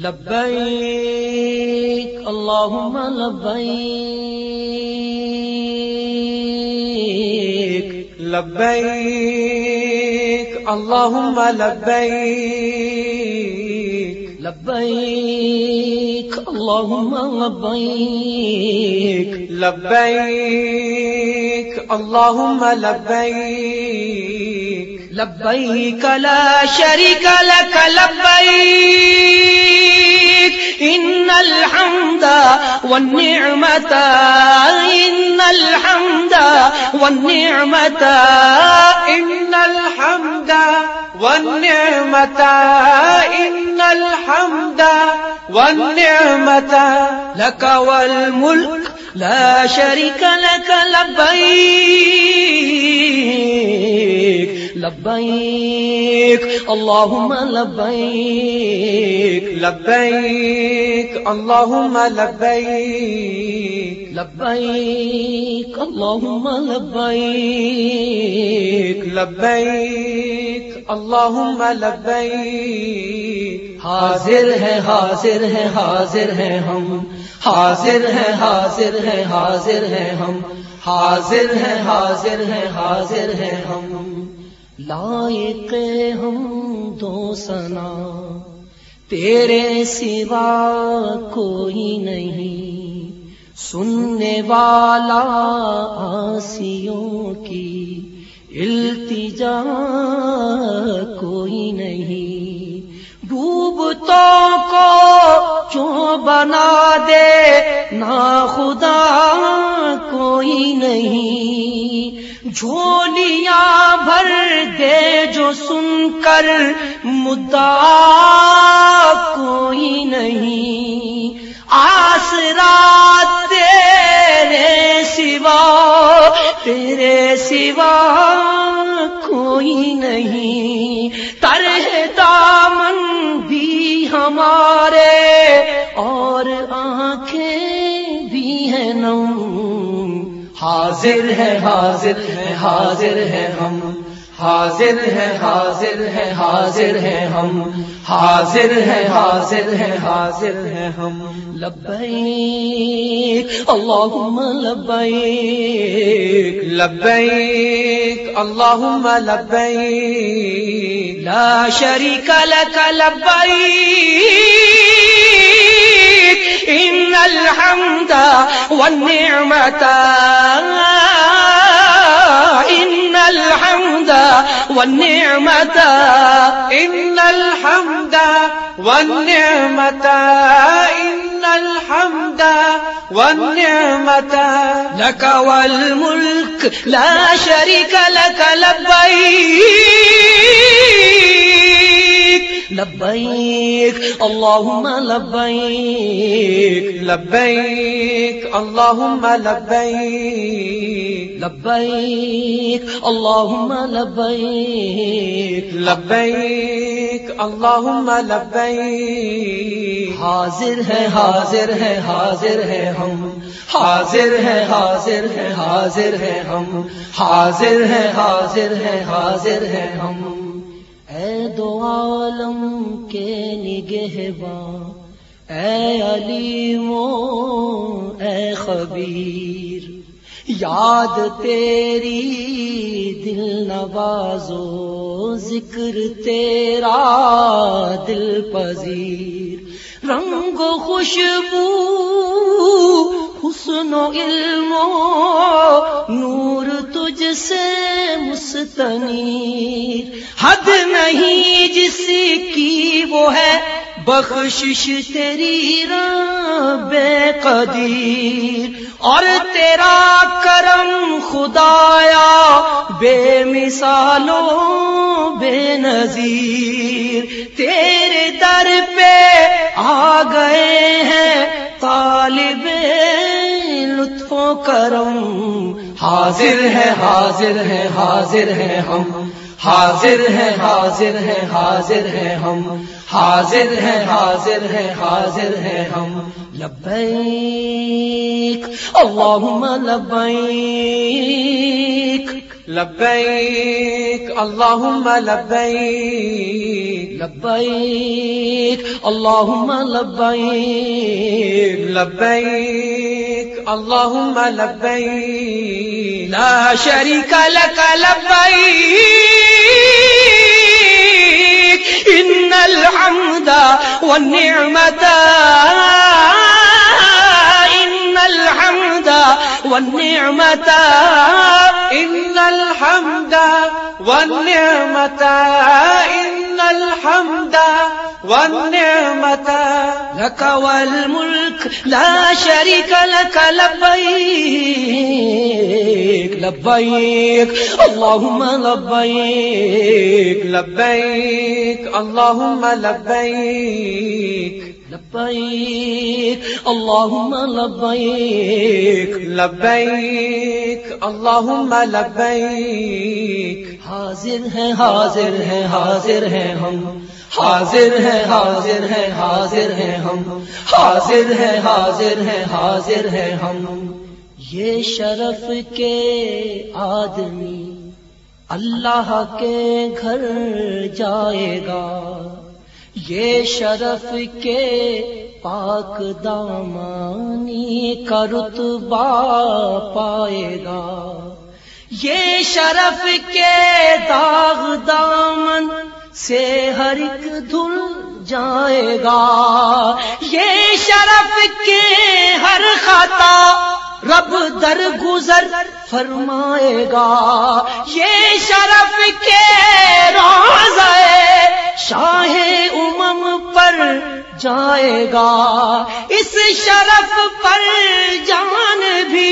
لبيك اللهم لبيك لبيك اللهم لبيك لبيك اللهم لبيك لبيك اللهم لبيك لبيك لا شريك لك لبيك ان الحمد والنعمت ان الحمد والنعمت ان الحمد والنعمت ان الحمد والنعمت لك والملك لا شريك لك، لبيك لبيك، اللهم لبيك لبيك، اللهم لبيك لبيك، اللهم لبيك لبيك، اللهم لبيك. حاضر ہے حاضر ہے حاضر ہے ہم، حاضر ہے حاضر ہے حاضر ہے ہم۔ حاضر ہے حاضر ہے حاضر ہے ہم۔ لائق ہم دو سنا تیرے سوا کوئی نہیں۔ سننے والا آسیوں کی التجا کوئی نہیں۔ ڈوبتوں کو کیوں بنا دے، نہ خدا کوئی نہیں۔ جھولیاں بھر دے جو سن کر، مدعا کوئی نہیں۔ آسرا تیرے سوا تیرے سوا کوئی نہیں۔ حاضر ہے حاضر ہے حاضر ہے ہم۔ حاضر ہے حاضر ہے حاضر ہے ہم۔ حاضر ہے حاضر ہے حاضر ہے ہم۔ لبیک، اللہم لبیک لبيك اللهم لبيك لا شريك لك لبيك إن الحمد والنعمة. إن الحمد والنعمة. إن الحمد والنعمة. إن الحمد والنعمة. لك والملك لا شريك لك، لبيك. لبيك اللهم لبيك لبيك اللهم لبيك لبيك اللهم لبيك لبيك اللهم لبيك حاضر ہے حاضر ہے حاضر ہے ہم۔ حاضر ہے حاضر ہے حاضر ہے ہم۔ حاضر ہے حاضر ہے حاضر ہے ہم۔ اے دو عالم کے نگہباں اے علیمو اے خبیر، یاد تیری دل نوازو ذکر تیرا دل پذیر۔ رنگ و خوشبو، حسن و علم و نور سے مستنیر حد نہیں جس کی وہ ہے بخشش تیری رب قدیر اور تیرا کرم خدایا بے مثالوں بے نظیر تیرے در پہ آ گئے ہیں طالب لطف و کرم حاضر ہے حاضر ہے حاضر ہے ہم۔ حاضر ہے حاضر ہے حاضر ہے ہم۔ حاضر ہے حاضر ہے حاضر ہے ہم۔ لبیک اللہم لبیک۔ لبيك اللهم لبيك لبيك اللهم لبيك لبيك اللهم لبيك لا شريك لك لبيك إن الحمد والنعمة إن الحمد والنعمت ان الحمد والنعمت ان والنعمة لك والملك لا شريك لك لبيك لبيك. اللهم لبيك. لبيك اللهم لبيك. لبيك اللهم لبيك لبيك اللهم لبيك حاضر ہے حاضر ہے حاضر ہے ہم۔ حاضر ہے حاضر ہے حاضر ہے ہم۔ حاضر ہے حاضر ہے حاضر ہے ہم۔ یہ شرف کے آدمی اللہ کے گھر جائے گا۔ یہ شرف کے پاک دامانی کا رتبہ پائے گا۔ یہ شرف کے داغ دامن سے ہر ایک دھل جائے گا۔ یہ شرف کے ہر خطا رب در گزر فرمائے گا۔ یہ شرف کے روزے شاہ امم پر جائے گا اس شرف پر جان بھی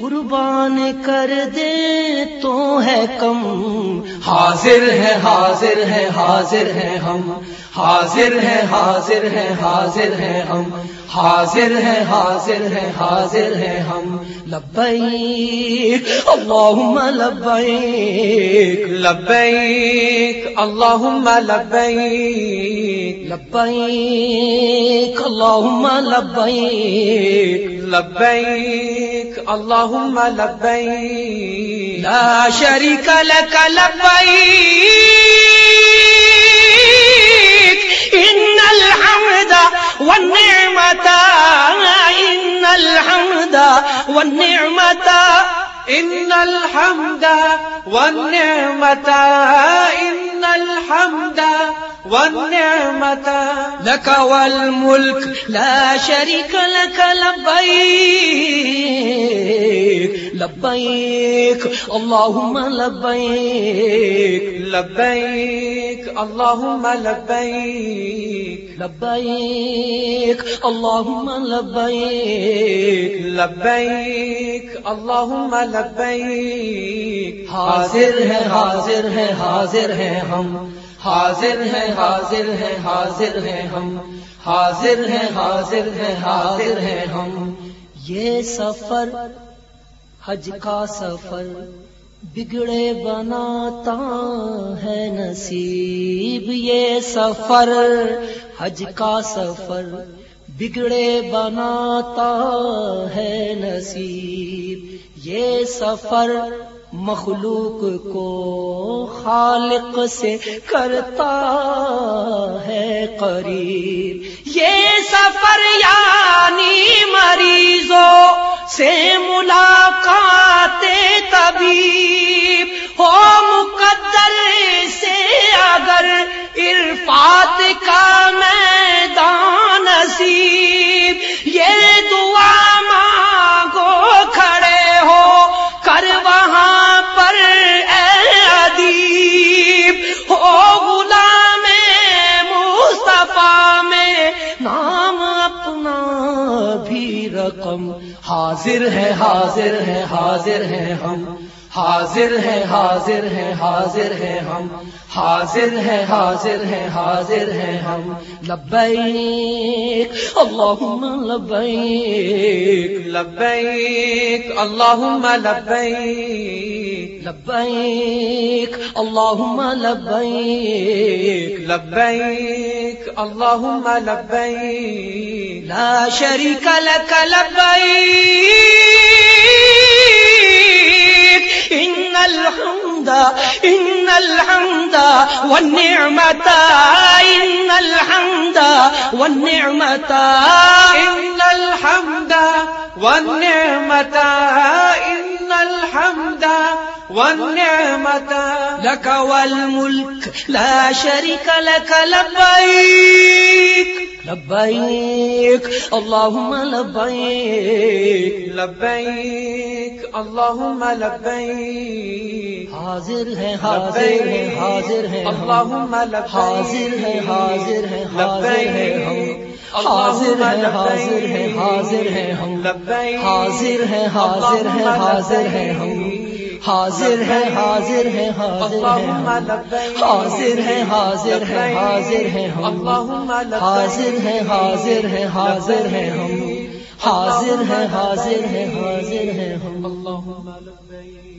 قربان کر دے تو ہے کم۔ حاضر ہے حاضر ہے حاضر ہے ہم۔ حاضر ہے حاضر ہے حاضر ہے ہم۔ حاضر ہے حاضر ہے حاضر ہے ہم۔ لبیک اللہم لبیک۔ لبيك اللهم لبيك لبیک اللہم لبیک۔ لبيك اللهم لبيك لا شريك لك لبيك إن الحمد والنعمة إن الحمد والنعمة إن الحمد والنعمة إن الحمد والنعمة، لك والملك، لا شريك لك، لبيك لبيك، اللهم لبيك لبيك، اللهم لبيك لبيك، اللهم لبيك لبيك، اللهم لبيك، حاضر ہے حاضر ہے حاضر ہے ہم۔ حاضر ہے حاضر ہے حاضر ہے ہم۔ حاضر ہے حاضر ہے حاضر ہے ہم۔ یہ سفر، حج کا سفر بگڑے بناتا ہے نصیب۔ یہ سفر، حج کا سفر بگڑے بناتا ہے نصیب۔ یہ سفر مخلوق کو خالق سے کرتا ہے قریب۔ یہ سفر یعنی مریضوں سے ملاقات طبیب۔ ہو مقدر بھی رقم حاضر ہے حاضر ہے حاضر ہے ہم۔ حاضر ہے حاضر ہے حاضر ہے ہم۔ حاضر ہے حاضر ہے حاضر ہے ہم۔ لبیک اللہم لبیک۔ لبيك اللهم لبيك لبیک اللہم لبیک۔ لبيك اللهم لبيك لا شريك لك لبيك إن الحمد إن الحمد، والنعمة، إن الحمد، والنعمة، إن الحمد، والنعمة، إن الحمد، والنعمة. لك والملك، لا شريك لك، لبيك لبيك، اللهم لبيك لبيك. اللهم لبيك حاضر ہے حاضر ہے حاضر ہے ہم۔ اللهم لبيك حاضر ہے حاضر ہے حاضر ہے ہم حاضر ہے حاضر ہے حاضر ہے ہم لبيك حاضر ہے حاضر ہے حاضر ہے ہم حاضر ہے حاضر ہے حاضر ہے حاضر ہے حاضر ہے حاضر ہے ہم حاضر ہے حاضر ہے حاضر ہے ہم حاضر ہے حاضر ہے حاضر ہے ہم۔ لبيك